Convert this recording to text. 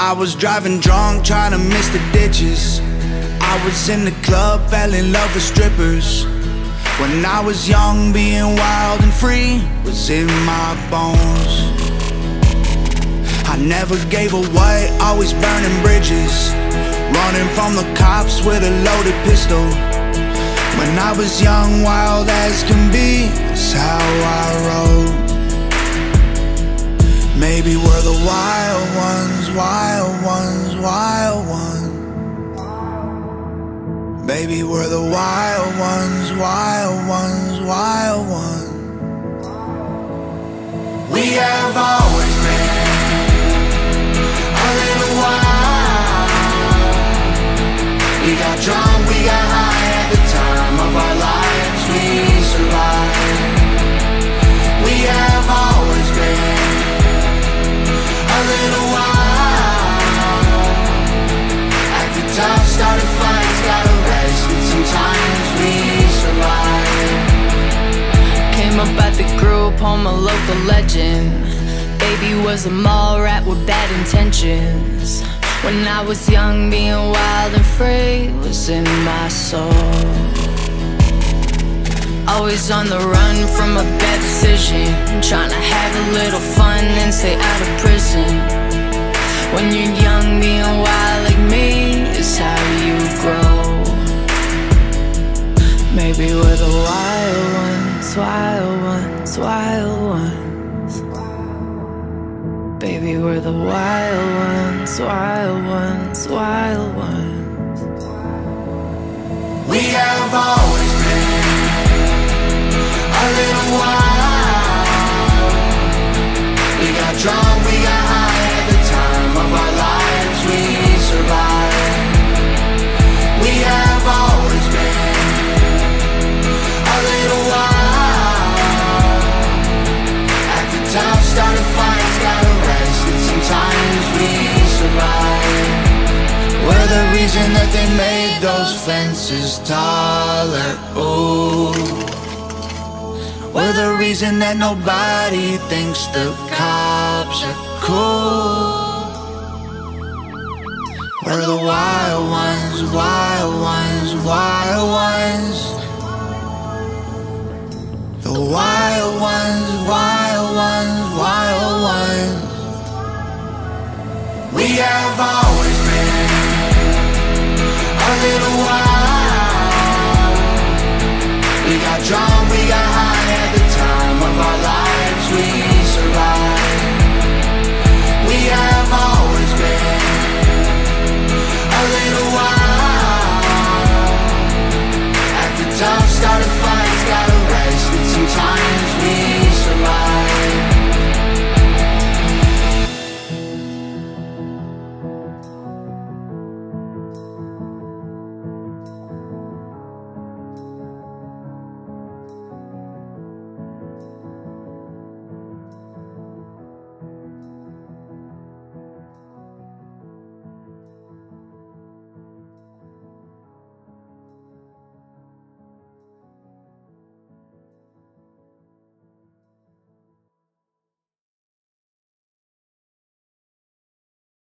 I was driving drunk, trying to miss the ditches. I was in the club, fell in love with strippers. When I was young, being wild and free was in my bones. I never gave a what, always burning bridges. Running from the cops with a loaded pistol. When I was young, wild as can be, that's how I rode. Maybe we're the wild ones, wild Baby, we're the wild ones, wild ones, wild ones. We have always been a little wild. We got drunk, we got high at the time of our lives. We survived. At the group, home a local legend. Baby was a mall rat with bad intentions. When I was young, being wild and free was in my soul. Always on the run from a bad decision. Trying to have a little fun and stay out of prison. When you're young, being wild wild ones, wild ones. Baby, we're the wild ones, wild ones, wild ones. We have always reason that they made those fences taller. Ooh, we're the reason that nobody thinks the cops are cool. We're the wild ones, wild ones, wild ones. The wild ones, wild ones, wild ones. We have all little while. We got drunk, we got high at the time of our lives. We survived. We had.